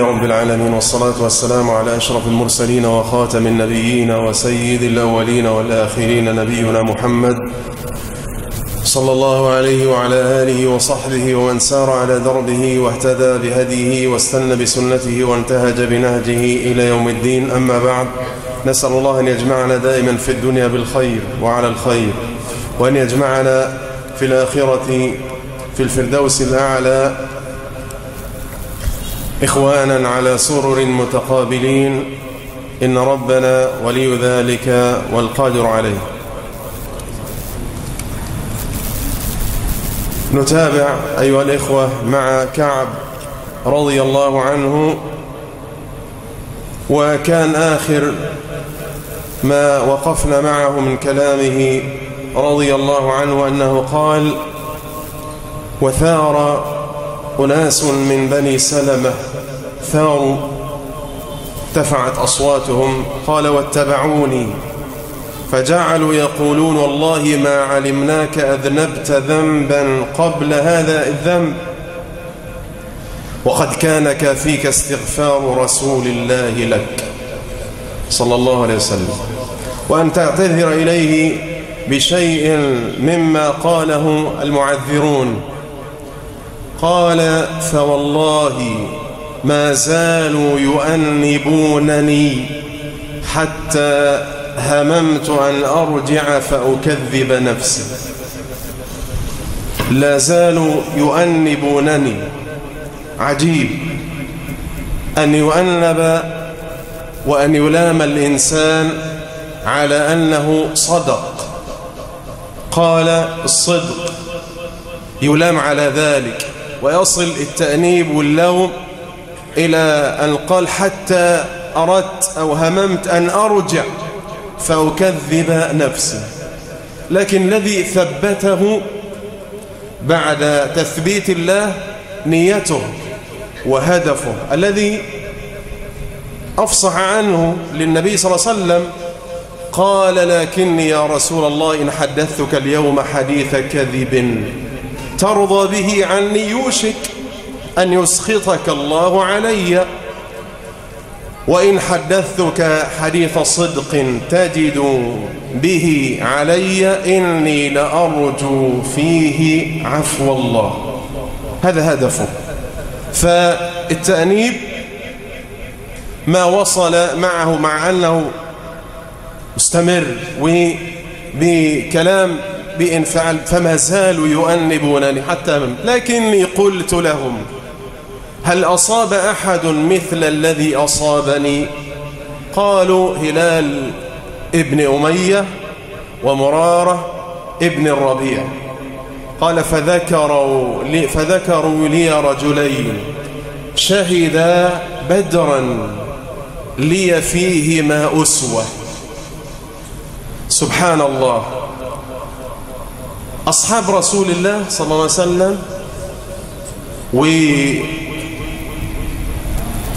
رب العالمين والصلاة والسلام على أشرف المرسلين وخاتم النبيين وسيد الأولين والآخرين نبينا محمد صلى الله عليه وعلى آله وصحبه ومن سار على دربه واهتدى بهديه واستنى بسنته وانتهج بنهجه إلى يوم الدين. أما بعد نسأل الله أن يجمعنا دائما في الدنيا بالخير وعلى الخير وأن يجمعنا في الآخرة في الفردوس الأعلى إخوانا على سرر متقابلين إن ربنا ولي ذلك والقادر عليه. نتابع أيها الإخوة مع كعب رضي الله عنه وكان آخر ما وقفنا معه من كلامه رضي الله عنه أنه قال وثار أناس من بني سلمة ثاروا ارتفعت أصواتهم قال واتبعوني. فجعلوا يقولون والله ما علمناك أذنبت ذنبا قبل هذا الذنب وقد كان كافيك استغفار رسول الله لك. صلى الله عليه وسلم. وأن تعتذر إليه بشيء مما قاله المعذرون. قال فوالله ما زالوا يؤنبونني حتى هممت أن أرجع فأكذب نفسي. لا زالوا يؤنبونني. عجيب. أن يؤنب وأن يلام الإنسان على أنه صدق. قال الصدق. يلام على ذلك. ويصل التأنيب واللوم إلى أن قال حتى أردت أو هممت أن أرجع فأكذب نفسي. لكن الذي ثبته بعد تثبيت الله نيته وهدفه الذي أفصح عنه للنبي صلى الله عليه وسلم قال لكني يا رسول الله إن حدثتك اليوم حديث كذب ترضى به عني يوشك أن يسخطك الله علي. وإن حدثتك حديث صدق تجد به علي إني لأرجو فيه عفو الله. هذا هدفه. فالتأنيب ما وصل معه مع أنه مستمر وبكلام بإنفعل فما زالوا يؤنبونني حتى لكني قلت لهم هل أصاب أحد مثل الذي أصابني؟ قالوا هلال ابن أمية ومرارة ابن الربيع. قال فذكروا لي, فذكروا لي رجلين. شهدا بدرا لي فيهما أسوة. سبحان الله أصحاب رسول الله صلى الله عليه وسلم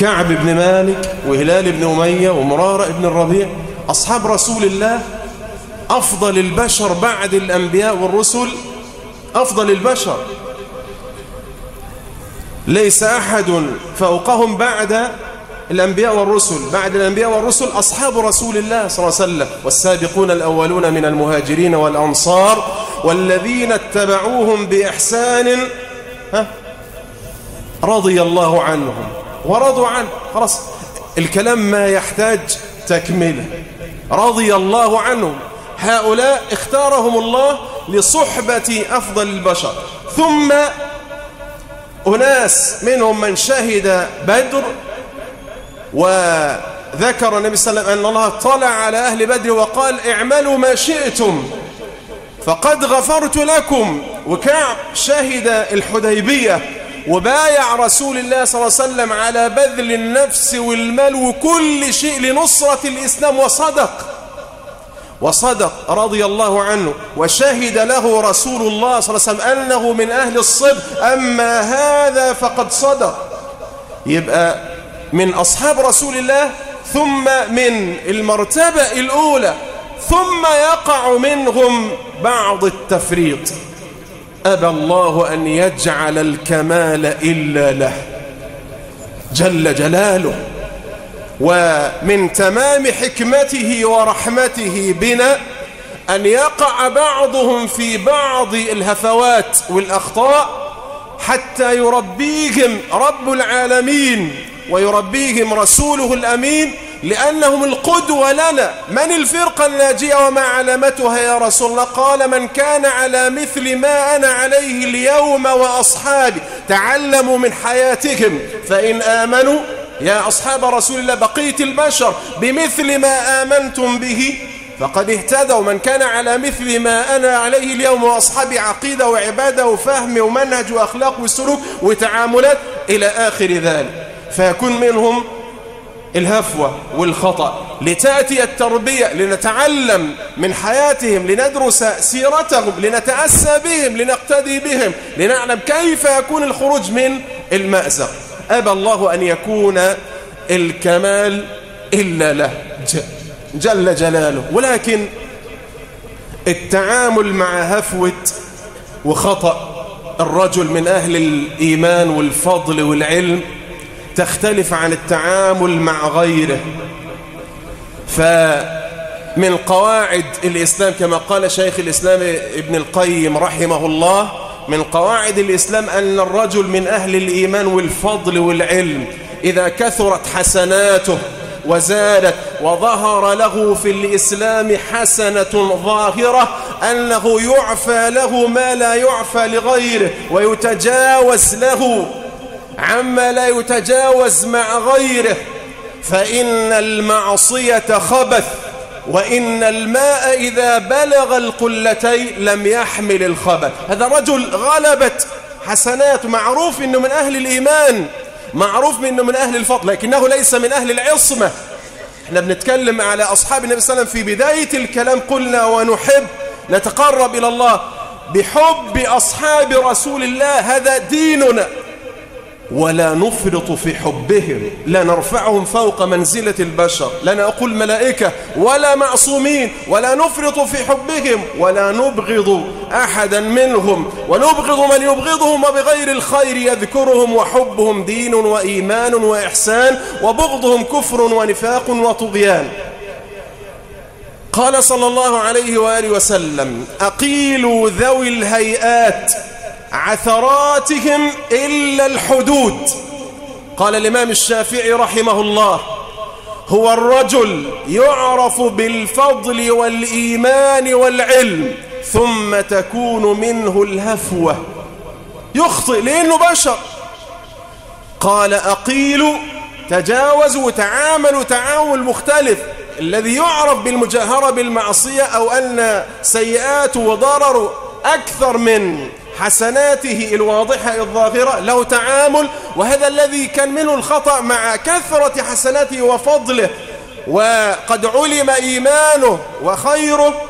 وكعب بن مالك وهلال بن أمية ومرارة بن الربيع أصحاب رسول الله أفضل البشر بعد الأنبياء والرسل أفضل البشر. ليس أحد فوقهم بعد الأنبياء والرسل. بعد الأنبياء والرسل أصحاب رسول الله صلى الله عليه وسلم والسابقون الأولون من المهاجرين والأنصار والذين اتبعوهم بإحسان رضي الله عنهم. ورضوا عنه. خلاص الكلام ما يحتاج تكمله رضي الله عنهم. هؤلاء اختارهم الله لصحبة أفضل البشر. ثم أناس منهم من شهد بدر وذكر النبي صلى الله عليه وسلم أن الله طلع على أهل بدر وقال اعملوا ما شئتم فقد غفرت لكم. وكعب شهد الحديبية. وبايع رسول الله صلى الله عليه وسلم على بذل النفس والمال وكل شيء لنصرة الإسلام وصدق. وصدق رضي الله عنه وشهد له رسول الله صلى الله عليه وسلم أنه من أهل الصدق. أما هذا فقد صدق. يبقى من أصحاب رسول الله ثم من المرتبة الأولى ثم يقع منهم بعض التفريط. أبى الله أن يجعل الكمال إلا له. جل جلاله. ومن تمام حكمته ورحمته بنا أن يقع بعضهم في بعض الهفوات والأخطاء حتى يربيهم رب العالمين ويربيهم رسوله الأمين لأنهم القدوة لنا. من الفرقة الناجية وما علامتها يا رسول الله؟ قال من كان على مثل ما أنا عليه اليوم وأصحابي تعلموا من حياتهم. فإن آمنوا يا أصحاب رسول الله بقية البشر بمثل ما آمنتم به فقد اهتدوا. من كان على مثل ما أنا عليه اليوم وأصحابي عقيدة وعبادة وفهم ومنهج وأخلاق وسلوك وتعاملات إلى آخر ذلك. فيكون منهم الهفوة والخطأ لتأتي التربية لنتعلم من حياتهم لندرس سيرتهم لنتأسى بهم لنقتدي بهم لنعلم كيف يكون الخروج من المأزق. أبى الله أن يكون الكمال إلا له. جل جلاله. ولكن التعامل مع هفوة وخطأ الرجل من أهل الإيمان والفضل والعلم تختلف عن التعامل مع غيره. فمن قواعد الإسلام كما قال شيخ الإسلام ابن القيم رحمه الله من قواعد الإسلام أن الرجل من أهل الإيمان والفضل والعلم إذا كثرت حسناته وزادت وظهر له في الإسلام حسنة ظاهرة أنه يعفى له ما لا يعفى لغيره ويتجاوز له عما لا يتجاوز مع غيره فإن المعصية خبث وإن الماء إذا بلغ القلتين لم يحمل الخبث. هذا رجل غلبت حسنات معروف أنه من أهل الإيمان معروف أنه من أهل الفضل لكنه ليس من أهل العصمة. إحنا بنتكلم على أصحاب النبي صلى الله عليه وسلم في بداية الكلام قلنا ونحب نتقرب إلى الله بحب أصحاب رسول الله هذا ديننا. ولا نفرط في حبهم لا نرفعهم فوق منزلة البشر لا نقول ملائكة ولا معصومين ولا نفرط في حبهم ولا نبغض أحدا منهم ونبغض من يبغضهم وبغير الخير يذكرهم وحبهم دين وإيمان وإحسان وبغضهم كفر ونفاق وطغيان. قال صلى الله عليه وآله وسلم أقيلوا ذوي الهيئات عثراتهم إلا الحدود. قال الإمام الشافعي رحمه الله هو الرجل يعرف بالفضل والإيمان والعلم ثم تكون منه الهفوة. يخطئ لأنه بشر. قال أقيل تجاوزوا تعاملوا تعامل مختلف الذي يعرف بالمجاهرة بالمعصية أو أن سيئاته وضرره أكثر من حسناته الواضحة الظاهرة له تعامل وهذا الذي كان منه الخطأ مع كثرة حسناته وفضله وقد علم إيمانه وخيره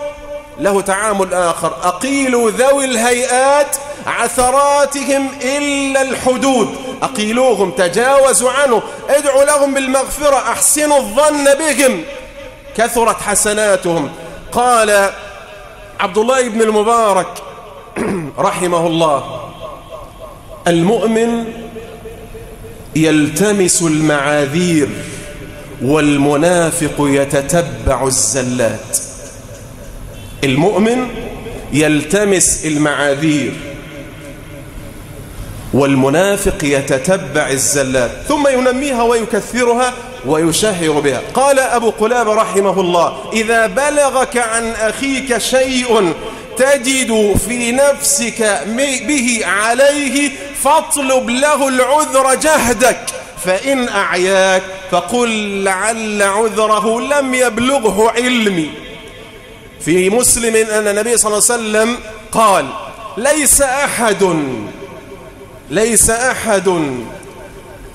له تعامل آخر. أقيلوا ذوي الهيئات عثراتهم إلا الحدود. أقيلوهم تجاوزوا عنه. ادعوا لهم بالمغفرة أحسنوا الظن بهم. كثرت حسناتهم. قال عبد الله بن المبارك رحمه الله المؤمن يلتمس المعاذير والمنافق يتتبع الزلات. المؤمن يلتمس المعاذير والمنافق يتتبع الزلات. ثم ينميها ويكثرها ويشهر بها. قال أبو قلاب رحمه الله إذا بلغك عن أخيك شيء تجد في نفسك به عليه فاطلب له العذر جهدك. فإن أعياك فقل لعل عذره لم يبلغه علمي. في مسلم أن النبي صلى الله عليه وسلم قال ليس أحد ليس أحد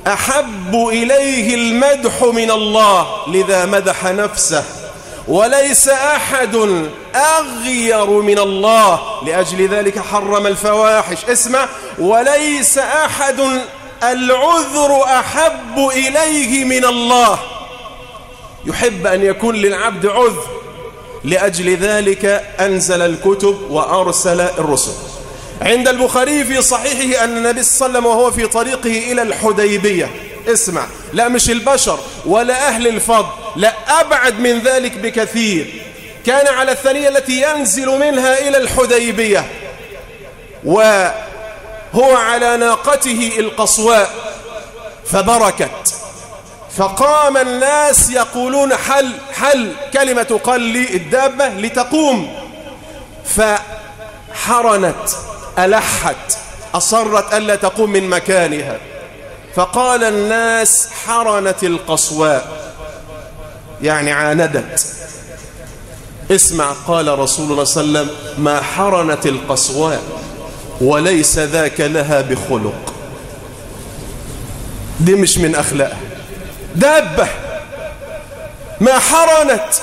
أحب إليه المدح من الله لذا مدح نفسه. وليس أحد أغير من الله لأجل ذلك حرم الفواحش. اسمع وليس أحد العذر أحب إليه من الله. يحب أن يكون للعبد عذر. لأجل ذلك أنزل الكتب وأرسل الرسل. عند البخاري في صحيحه أن النبي صلى الله عليه وسلم وهو في طريقه إلى الحديبية. اسمع لا مش البشر ولا أهل الفضل لا أبعد من ذلك بكثير. كان على الثانية التي ينزل منها إلى الحديبية وهو على ناقته القصواء فبركت. فقام الناس يقولون حل حل كلمة قل الدابة لتقوم. فحرنت ألحت أصرت ألا تقوم من مكانها. فقال الناس حرنت القصواء. يعني عاندت. اسمع قال رسول الله صلى الله عليه وسلم ما حرنت القصواء وليس ذاك لها بخلق. دي مش من أخلاقها. دابة. ما حرنت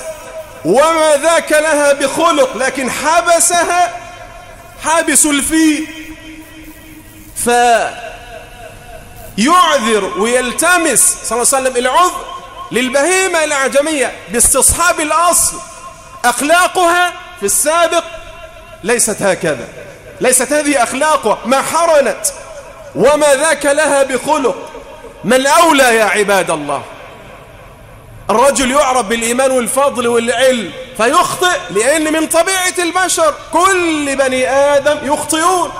وما ذاك لها بخلق لكن حبسها حابس الفيل. فيعذر ويلتمس صلى الله عليه وسلم العذر للبهيمة الأعجمية باستصحاب الأصل. أخلاقها في السابق ليست هكذا. ليست هذه أخلاقها. ما حرنت وما ذاك لها بخلق. ما الأولى يا عباد الله؟ الرجل يعرف بالإيمان والفضل والعلم فيخطئ لأن من طبيعة البشر كل بني آدم يخطئون.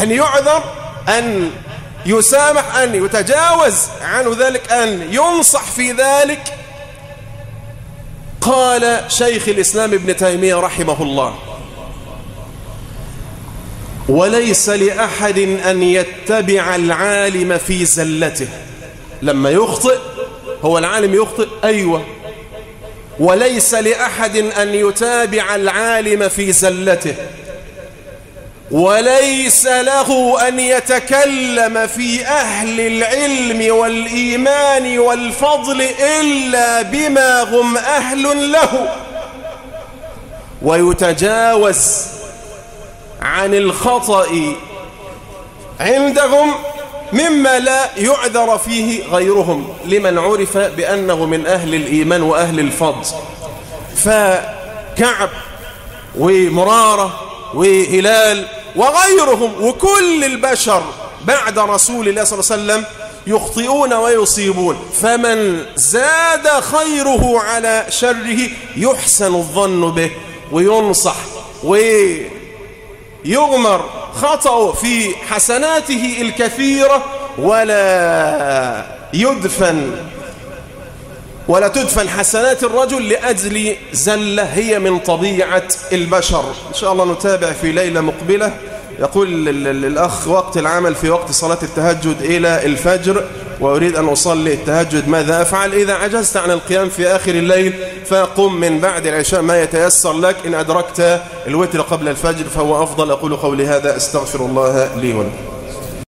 أن يعذر أن يسامح أن يتجاوز عنه ذلك أن ينصح في ذلك. قال شيخ الإسلام ابن تيمية رحمه الله وليس لأحد أن يتبع العالم في زلته. لما يخطئ هو العالم يخطئ أيوة. وليس لأحد أن يتابع العالم في زلته. وليس له أن يتكلم في أهل العلم والإيمان والفضل إلا بما هم أهل له. ويتجاوز عن الخطأ عندهم مما لا يعذر فيه غيرهم. لمن عرف بأنه من أهل الإيمان وأهل الفضل. فكعب ومرارة وهلال وغيرهم وكل البشر بعد رسول الله صلى الله عليه وسلم يخطئون ويصيبون. فمن زاد خيره على شره يحسن الظن به وينصح ويغمر. خطأ في حسناته الكثيرة ولا يدفن. ولا تدفن حسنات الرجل لأجل زلة هي من طبيعة البشر. إن شاء الله نتابع في ليلة مقبلة. يقول الأخ وقت العمل في وقت صلاة التهجد إلى الفجر وأريد أن أصلي التهجد ماذا أفعل؟ إذا عجزت عن القيام في آخر الليل فقم من بعد العشاء ما يتيسر لك. إن أدركت الوتر قبل الفجر فهو أفضل. أقول قولي هذا أستغفر الله لي ولكم.